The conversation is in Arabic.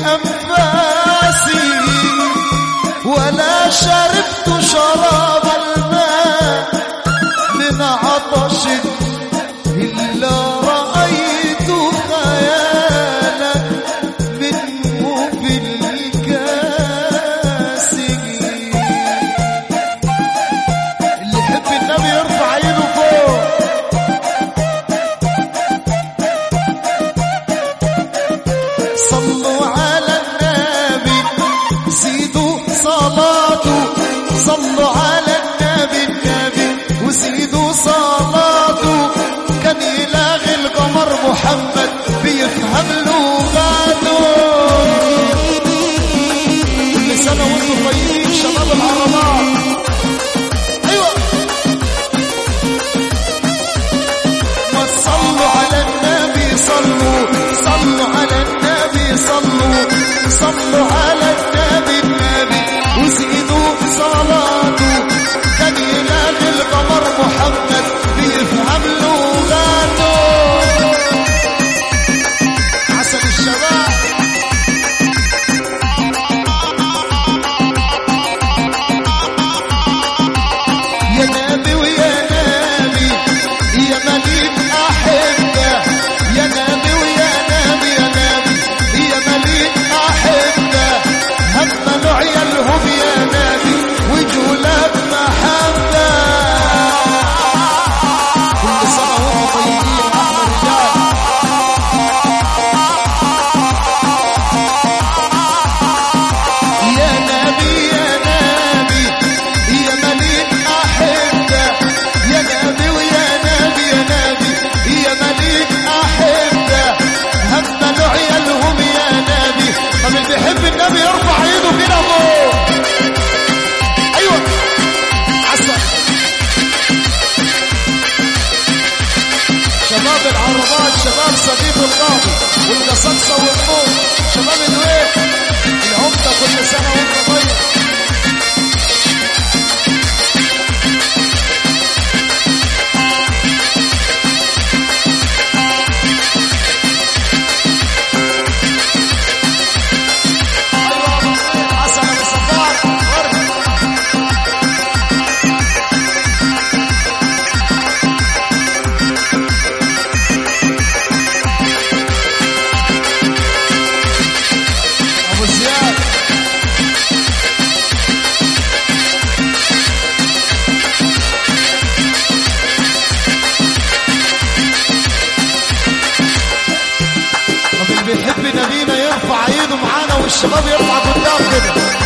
أنفاسي ولا شربت شراب الماء من عطش الله صلوا على النبي النبي وزيدوا صلاته كان يلاغي القمر محمد بيفهم لغاته. كل سنة وأنتم طيبين شباب العربات أيوه. ما تصلوا على النبي صلوا. صلوا على النبي صلوا. صلوا على can never be العربات شباب صديق القاضي. والقصصة والنور شباب الويل العمدة كل سنة وانت طيب. نبينا يرفع ايده معانا والشباب يرفع قدام كده.